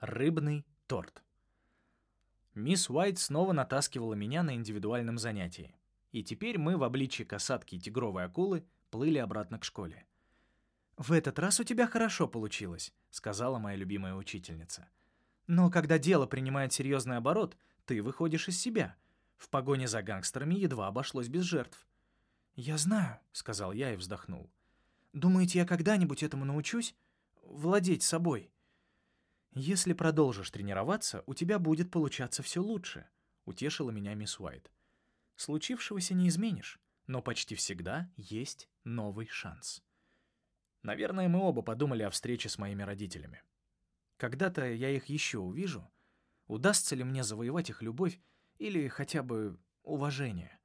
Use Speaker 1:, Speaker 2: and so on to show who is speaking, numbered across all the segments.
Speaker 1: Рыбный торт. Мисс Уайт снова натаскивала меня на индивидуальном занятии. И теперь мы в обличье касатки и тигровой акулы плыли обратно к школе. «В этот раз у тебя хорошо получилось», — сказала моя любимая учительница. «Но когда дело принимает серьезный оборот, ты выходишь из себя. В погоне за гангстерами едва обошлось без жертв». «Я знаю», — сказал я и вздохнул. «Думаете, я когда-нибудь этому научусь? Владеть собой?» «Если продолжишь тренироваться, у тебя будет получаться все лучше», — утешила меня мисс Уайт. «Случившегося не изменишь, но почти всегда есть новый шанс». Наверное, мы оба подумали о встрече с моими родителями. Когда-то я их еще увижу. Удастся ли мне завоевать их любовь или хотя бы уважение?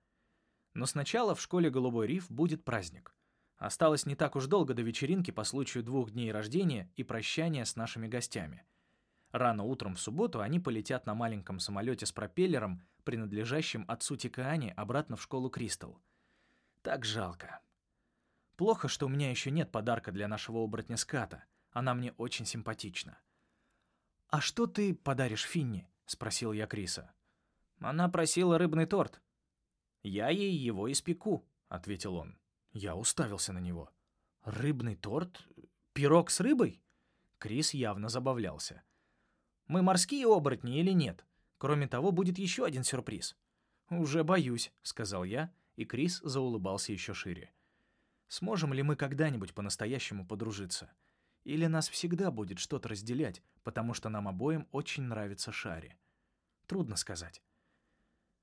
Speaker 1: Но сначала в школе «Голубой риф» будет праздник. Осталось не так уж долго до вечеринки по случаю двух дней рождения и прощания с нашими гостями. Рано утром в субботу они полетят на маленьком самолете с пропеллером, принадлежащим отцу Тикаане, обратно в школу Кристал. Так жалко. Плохо, что у меня еще нет подарка для нашего оборотня Ската. Она мне очень симпатична. «А что ты подаришь Финни?» — спросил я Криса. «Она просила рыбный торт». «Я ей его испеку», — ответил он. Я уставился на него. «Рыбный торт? Пирог с рыбой?» Крис явно забавлялся. «Мы морские оборотни или нет? Кроме того, будет еще один сюрприз». «Уже боюсь», — сказал я, и Крис заулыбался еще шире. Сможем ли мы когда-нибудь по-настоящему подружиться? Или нас всегда будет что-то разделять, потому что нам обоим очень нравится Шари? Трудно сказать.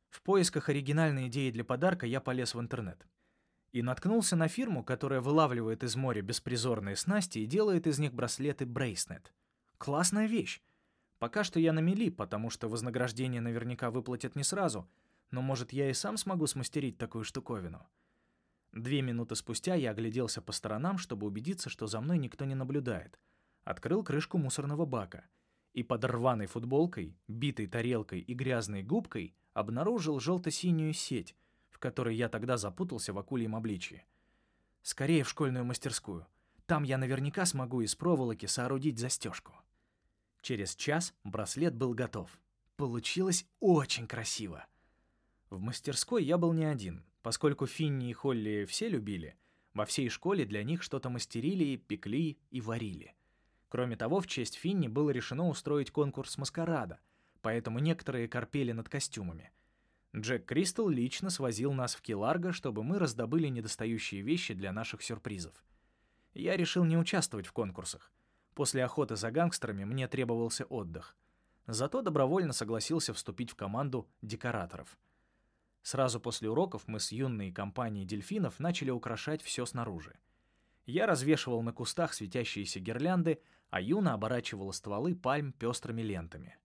Speaker 1: В поисках оригинальной идеи для подарка я полез в интернет. И наткнулся на фирму, которая вылавливает из моря беспризорные снасти и делает из них браслеты Bracenet. Классная вещь. Пока что я на мели, потому что вознаграждение наверняка выплатят не сразу, но, может, я и сам смогу смастерить такую штуковину. Две минуты спустя я огляделся по сторонам, чтобы убедиться, что за мной никто не наблюдает. Открыл крышку мусорного бака и под рваной футболкой, битой тарелкой и грязной губкой обнаружил желто-синюю сеть, в которой я тогда запутался в акульем обличье. Скорее в школьную мастерскую. Там я наверняка смогу из проволоки соорудить застежку. Через час браслет был готов. Получилось очень красиво. В мастерской я был не один. Поскольку Финни и Холли все любили, во всей школе для них что-то мастерили, пекли и варили. Кроме того, в честь Финни было решено устроить конкурс маскарада, поэтому некоторые корпели над костюмами. Джек Кристал лично свозил нас в Киларго, чтобы мы раздобыли недостающие вещи для наших сюрпризов. Я решил не участвовать в конкурсах. После охоты за гангстерами мне требовался отдых. Зато добровольно согласился вступить в команду декораторов — Сразу после уроков мы с юной компанией дельфинов начали украшать все снаружи. Я развешивал на кустах светящиеся гирлянды, а Юна оборачивала стволы пальм пестрыми лентами.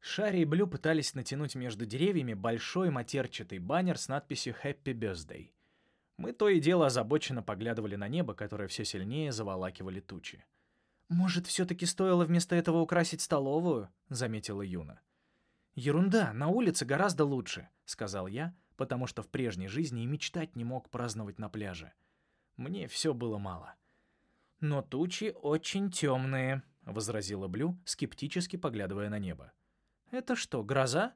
Speaker 1: Шарри и Блю пытались натянуть между деревьями большой матерчатый баннер с надписью «Happy Birthday». Мы то и дело озабоченно поглядывали на небо, которое все сильнее заволакивали тучи. «Может, все-таки стоило вместо этого украсить столовую?» — заметила Юна. «Ерунда, на улице гораздо лучше», — сказал я, потому что в прежней жизни и мечтать не мог праздновать на пляже. Мне все было мало. «Но тучи очень темные», — возразила Блю, скептически поглядывая на небо. «Это что, гроза?»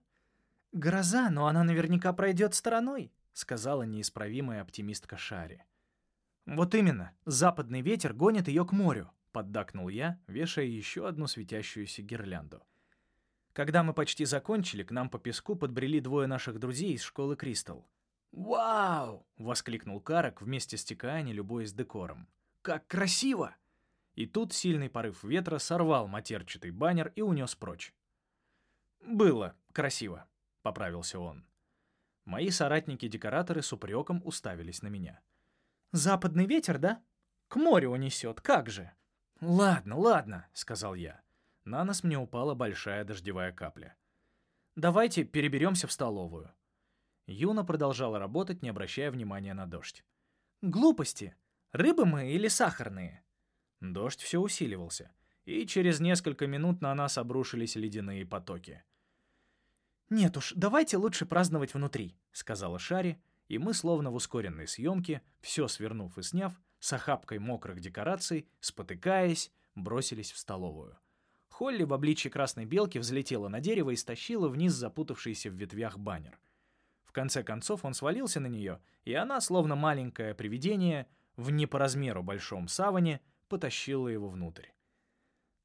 Speaker 1: «Гроза, но она наверняка пройдет стороной», — сказала неисправимая оптимистка Шари. «Вот именно, западный ветер гонит ее к морю», — поддакнул я, вешая еще одну светящуюся гирлянду. Когда мы почти закончили, к нам по песку подбрели двое наших друзей из школы Кристал. «Вау!» — воскликнул Карак вместе с Тикаани, любуясь декором. «Как красиво!» И тут сильный порыв ветра сорвал матерчатый баннер и унес прочь. «Было красиво», — поправился он. Мои соратники-декораторы с упреком уставились на меня. «Западный ветер, да? К морю унесет, как же!» «Ладно, ладно», — сказал я. На нас мне упала большая дождевая капля. «Давайте переберемся в столовую». Юна продолжала работать, не обращая внимания на дождь. «Глупости! Рыбы мы или сахарные?» Дождь все усиливался, и через несколько минут на нас обрушились ледяные потоки. «Нет уж, давайте лучше праздновать внутри», — сказала Шари, и мы, словно в ускоренной съемке, все свернув и сняв, с охапкой мокрых декораций, спотыкаясь, бросились в столовую — Холли в обличье красной белки взлетела на дерево и стащила вниз запутавшийся в ветвях баннер. В конце концов он свалился на нее, и она, словно маленькое привидение, в не по размеру большом саване, потащила его внутрь.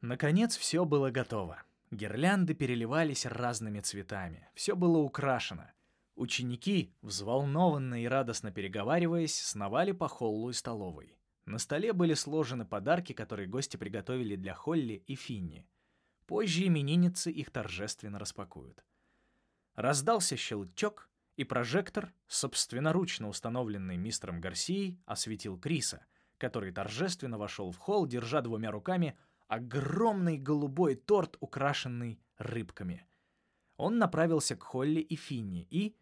Speaker 1: Наконец все было готово. Гирлянды переливались разными цветами. Все было украшено. Ученики, взволнованно и радостно переговариваясь, сновали по холлу и столовой. На столе были сложены подарки, которые гости приготовили для Холли и Финни. Позже именинницы их торжественно распакуют. Раздался щелчок, и прожектор, собственноручно установленный мистером Гарсией, осветил Криса, который торжественно вошел в холл, держа двумя руками огромный голубой торт, украшенный рыбками. Он направился к Холли и Финни и...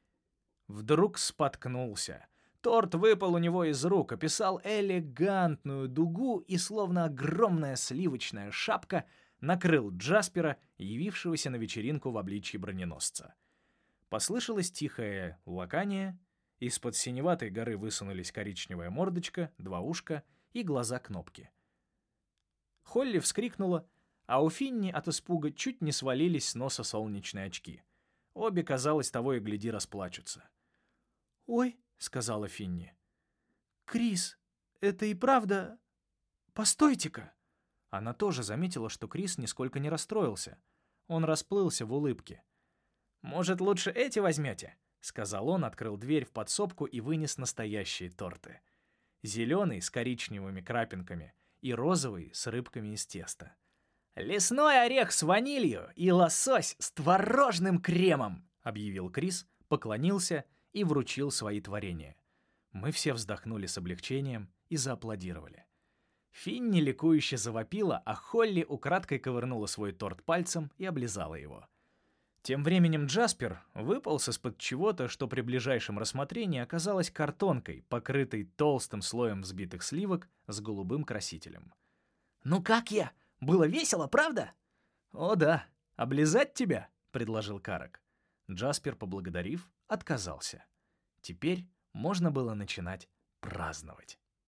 Speaker 1: Вдруг споткнулся. Торт выпал у него из рук, описал элегантную дугу и, словно огромная сливочная шапка, накрыл Джаспера, явившегося на вечеринку в обличье броненосца. Послышалось тихое лакание, из-под синеватой горы высунулись коричневая мордочка, два ушка и глаза кнопки. Холли вскрикнула, а у Финни от испуга чуть не свалились с носа солнечные очки. Обе, казалось, того и гляди расплачутся. «Ой», — сказала Финни. «Крис, это и правда... Постойте-ка!» Она тоже заметила, что Крис нисколько не расстроился. Он расплылся в улыбке. «Может, лучше эти возьмете?» — сказал он, открыл дверь в подсобку и вынес настоящие торты. Зеленый с коричневыми крапинками и розовый с рыбками из теста. «Лесной орех с ванилью и лосось с творожным кремом!» — объявил Крис, поклонился и вручил свои творения. Мы все вздохнули с облегчением и зааплодировали. Финни ликующе завопила, а Холли украдкой ковырнула свой торт пальцем и облизала его. Тем временем Джаспер выполз из-под чего-то, что при ближайшем рассмотрении оказалось картонкой, покрытой толстым слоем взбитых сливок с голубым красителем. «Ну как я? Было весело, правда?» «О да, облизать тебя», — предложил Карак. Джаспер, поблагодарив, отказался. Теперь можно было начинать праздновать.